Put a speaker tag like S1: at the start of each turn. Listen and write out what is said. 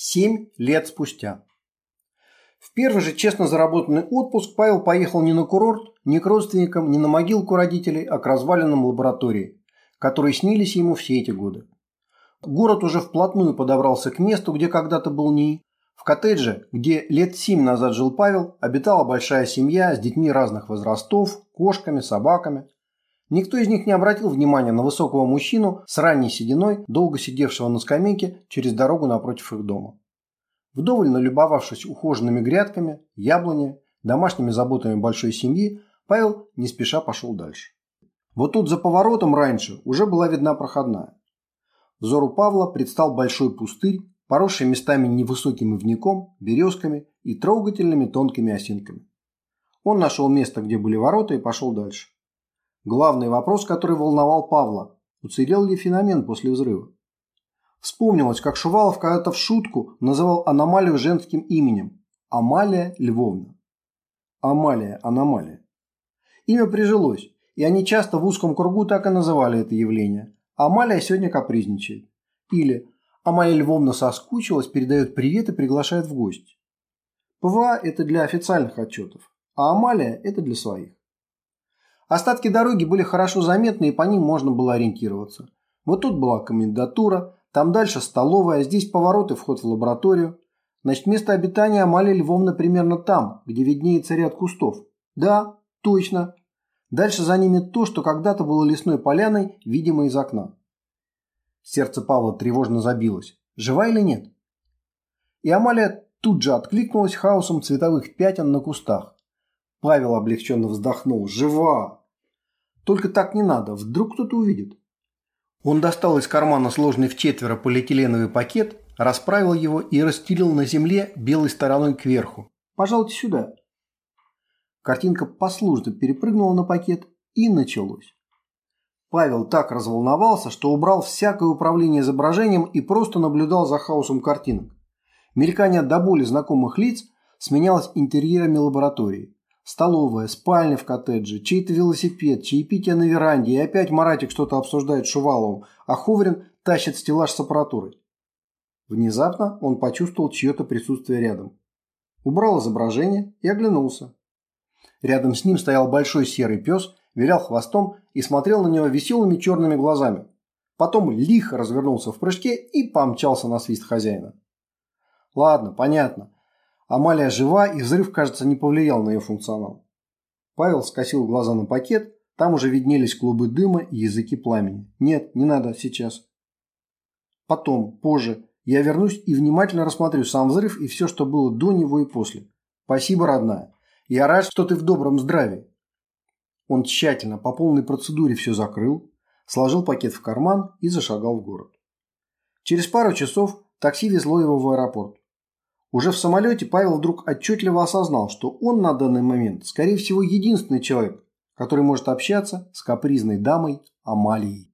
S1: Семь лет спустя. В первый же честно заработанный отпуск Павел поехал не на курорт, не к родственникам, не на могилку родителей, а к развалинам лаборатории, которые снились ему все эти годы. Город уже вплотную подобрался к месту, где когда-то был НИИ. В коттедже, где лет семь назад жил Павел, обитала большая семья с детьми разных возрастов, кошками, собаками. Никто из них не обратил внимания на высокого мужчину с ранней сединой, долго сидевшего на скамейке через дорогу напротив их дома. Вдоволь налюбовавшись ухоженными грядками, яблони, домашними заботами большой семьи, Павел не спеша пошел дальше. Вот тут за поворотом раньше уже была видна проходная. Взору Павла предстал большой пустырь, поросший местами невысоким ивняком, березками и трогательными тонкими осинками. Он нашел место, где были ворота, и пошел дальше. Главный вопрос, который волновал Павла – уцелел ли феномен после взрыва? Вспомнилось, как Шувалов когда-то в шутку называл аномалию женским именем – Амалия Львовна. Амалия, аномалия. Имя прижилось, и они часто в узком кругу так и называли это явление. Амалия сегодня капризничает. Или Амалия Львовна соскучилась, передает привет и приглашает в гости. ПВА – это для официальных отчетов, а Амалия – это для своих. Остатки дороги были хорошо заметны, и по ним можно было ориентироваться. Вот тут была комендатура, там дальше столовая, здесь повороты, вход в лабораторию. Значит, место обитания Амалии Львовны примерно там, где виднеется ряд кустов. Да, точно. Дальше за ними то, что когда-то было лесной поляной, видимо из окна. Сердце Павла тревожно забилось. Жива или нет? И Амалия тут же откликнулась хаосом цветовых пятен на кустах. Павел облегченно вздохнул. Жива! Только так не надо, вдруг кто-то увидит. Он достал из кармана сложный в четверо полиэтиленовый пакет, расправил его и расстелил на земле белой стороной кверху. «Пожалуйте сюда». Картинка послушно перепрыгнула на пакет и началось. Павел так разволновался, что убрал всякое управление изображением и просто наблюдал за хаосом картинок. Мелькание до боли знакомых лиц сменялось интерьерами лаборатории. Столовая, спальня в коттедже, чей-то велосипед, чаепитие на веранде, и опять Маратик что-то обсуждает с Шуваловым, а Хуврин тащит стеллаж с аппаратурой. Внезапно он почувствовал чье-то присутствие рядом. Убрал изображение и оглянулся. Рядом с ним стоял большой серый пес, вилял хвостом и смотрел на него веселыми черными глазами. Потом лихо развернулся в прыжке и помчался на свист хозяина. Ладно, понятно. Амалия жива, и взрыв, кажется, не повлиял на ее функционал. Павел скосил глаза на пакет, там уже виднелись клубы дыма и языки пламени. Нет, не надо сейчас. Потом, позже, я вернусь и внимательно рассмотрю сам взрыв и все, что было до него и после. Спасибо, родная. Я рад, что ты в добром здравии. Он тщательно, по полной процедуре все закрыл, сложил пакет в карман и зашагал в город. Через пару часов такси везло его в аэропорт. Уже в самолете Павел вдруг отчетливо осознал, что он на данный момент, скорее всего, единственный человек, который может общаться с капризной дамой Амалией.